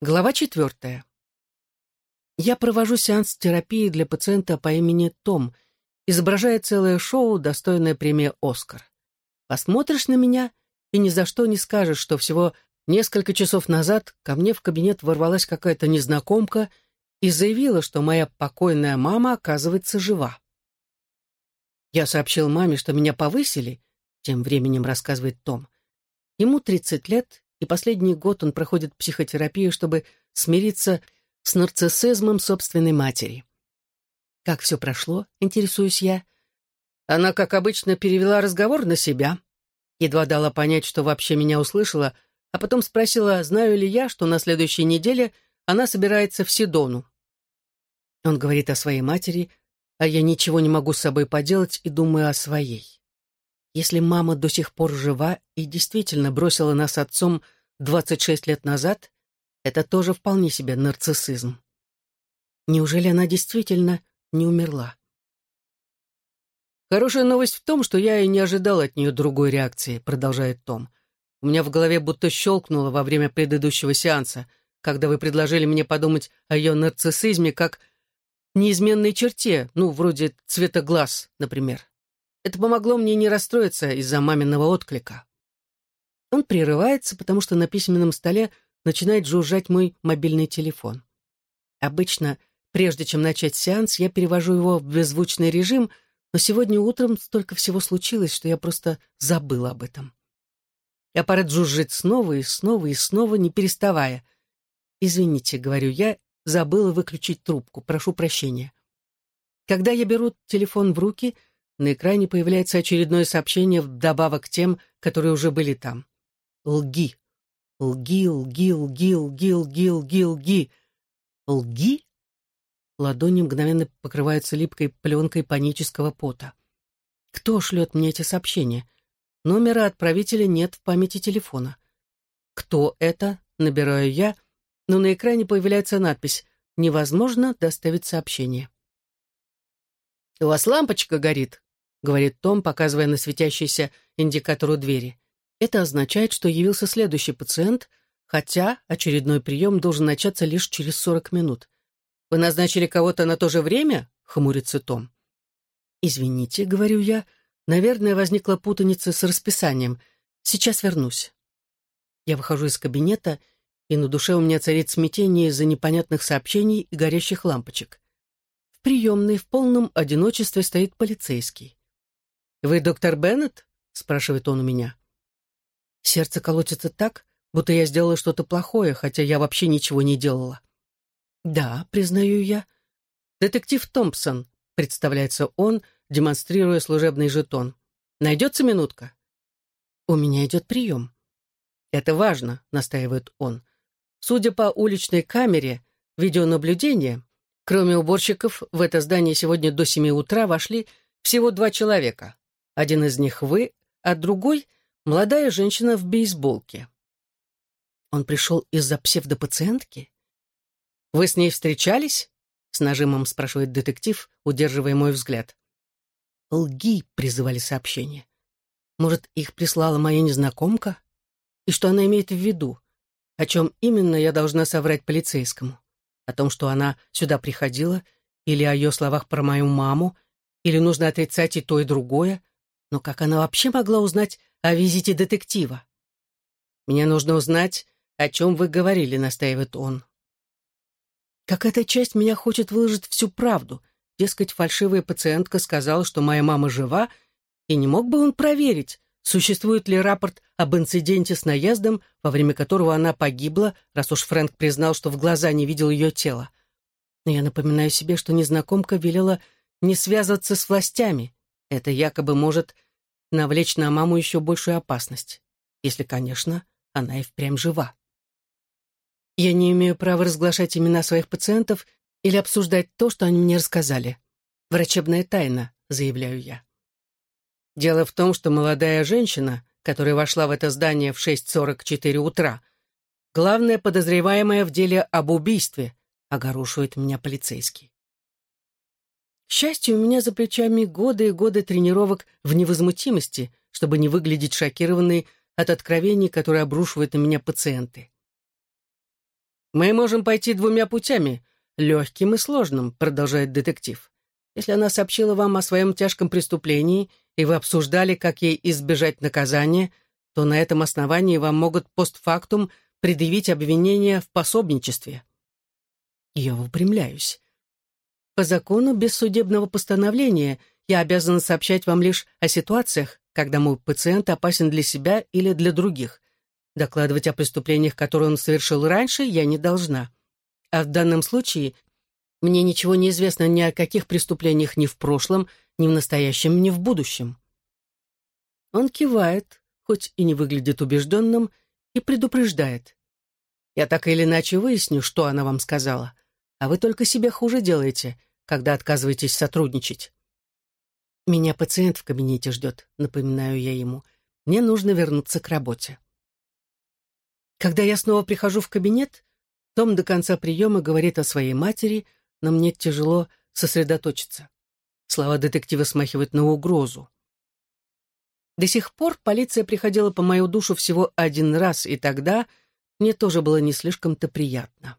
Глава четвертая. Я провожу сеанс терапии для пациента по имени Том, изображая целое шоу, достойное премии «Оскар». Посмотришь на меня и ни за что не скажешь, что всего несколько часов назад ко мне в кабинет ворвалась какая-то незнакомка и заявила, что моя покойная мама, оказывается, жива. Я сообщил маме, что меня повысили, тем временем рассказывает Том. Ему 30 лет, и последний год он проходит психотерапию, чтобы смириться с нарциссизмом собственной матери. Как все прошло, интересуюсь я. Она, как обычно, перевела разговор на себя. Едва дала понять, что вообще меня услышала, а потом спросила, знаю ли я, что на следующей неделе она собирается в Сидону. Он говорит о своей матери, а я ничего не могу с собой поделать и думаю о своей. Если мама до сих пор жива и действительно бросила нас с отцом 26 лет назад, это тоже вполне себе нарциссизм. Неужели она действительно не умерла? «Хорошая новость в том, что я и не ожидал от нее другой реакции», — продолжает Том. «У меня в голове будто щелкнуло во время предыдущего сеанса, когда вы предложили мне подумать о ее нарциссизме как неизменной черте, ну, вроде цвета глаз, например. Это помогло мне не расстроиться из-за маминого отклика. Он прерывается, потому что на письменном столе начинает жужжать мой мобильный телефон. Обычно, прежде чем начать сеанс, я перевожу его в беззвучный режим, но сегодня утром столько всего случилось, что я просто забыл об этом. Аппарат жужжит снова и снова и снова, не переставая. «Извините», — говорю я, забыла выключить трубку, прошу прощения. Когда я беру телефон в руки — на экране появляется очередное сообщение вдобавок к тем, которые уже были там. Лги. Лги, лги, лги, лги, лги, лги, лги. Лги? Ладони мгновенно покрываются липкой пленкой панического пота. Кто шлет мне эти сообщения? Номера отправителя нет в памяти телефона. Кто это? Набираю я, но на экране появляется надпись «Невозможно доставить сообщение». «У вас лампочка горит», — говорит Том, показывая на светящийся индикатор у двери. Это означает, что явился следующий пациент, хотя очередной прием должен начаться лишь через 40 минут. «Вы назначили кого-то на то же время?» — хмурится Том. «Извините», — говорю я, — «наверное, возникла путаница с расписанием. Сейчас вернусь». Я выхожу из кабинета, и на душе у меня царит смятение из-за непонятных сообщений и горящих лампочек. В приемной в полном одиночестве стоит полицейский. «Вы доктор Беннет?» — спрашивает он у меня. Сердце колотится так, будто я сделала что-то плохое, хотя я вообще ничего не делала. «Да», — признаю я. «Детектив Томпсон», — представляется он, демонстрируя служебный жетон. «Найдется минутка?» «У меня идет прием». «Это важно», — настаивает он. «Судя по уличной камере, видеонаблюдения, кроме уборщиков, в это здание сегодня до семи утра вошли всего два человека. Один из них вы, а другой — молодая женщина в бейсболке. Он пришел из-за псевдопациентки? Вы с ней встречались? С нажимом спрашивает детектив, удерживая мой взгляд. Лги призывали сообщение. Может, их прислала моя незнакомка? И что она имеет в виду? О чем именно я должна соврать полицейскому? О том, что она сюда приходила? Или о ее словах про мою маму? Или нужно отрицать и то, и другое? Но как она вообще могла узнать о визите детектива? «Мне нужно узнать, о чем вы говорили», — настаивает он. Какая-то часть меня хочет выложить всю правду. Дескать, фальшивая пациентка сказала, что моя мама жива, и не мог бы он проверить, существует ли рапорт об инциденте с наездом, во время которого она погибла, раз уж Фрэнк признал, что в глаза не видел ее тела. Но я напоминаю себе, что незнакомка велела не связываться с властями, это якобы может навлечь на маму еще большую опасность, если, конечно, она и впрямь жива. Я не имею права разглашать имена своих пациентов или обсуждать то, что они мне рассказали. Врачебная тайна, заявляю я. Дело в том, что молодая женщина, которая вошла в это здание в 6.44 утра, главная подозреваемая в деле об убийстве, огорошивает меня полицейский. К счастью, у меня за плечами годы и годы тренировок в невозмутимости, чтобы не выглядеть шокированной от откровений, которые обрушивают на меня пациенты. «Мы можем пойти двумя путями, легким и сложным», — продолжает детектив. «Если она сообщила вам о своем тяжком преступлении, и вы обсуждали, как ей избежать наказания, то на этом основании вам могут постфактум предъявить обвинение в пособничестве». Я выпрямляюсь. По закону без судебного постановления я обязана сообщать вам лишь о ситуациях, когда мой пациент опасен для себя или для других. Докладывать о преступлениях, которые он совершил раньше, я не должна. А в данном случае мне ничего не известно ни о каких преступлениях ни в прошлом, ни в настоящем, ни в будущем. Он кивает, хоть и не выглядит убежденным, и предупреждает. Я так или иначе выясню, что она вам сказала, а вы только себе хуже делаете, когда отказываетесь сотрудничать. «Меня пациент в кабинете ждет», — напоминаю я ему. «Мне нужно вернуться к работе». Когда я снова прихожу в кабинет, том до конца приема говорит о своей матери, но мне тяжело сосредоточиться. Слова детектива смахивают на угрозу. До сих пор полиция приходила по мою душу всего один раз, и тогда мне тоже было не слишком-то приятно.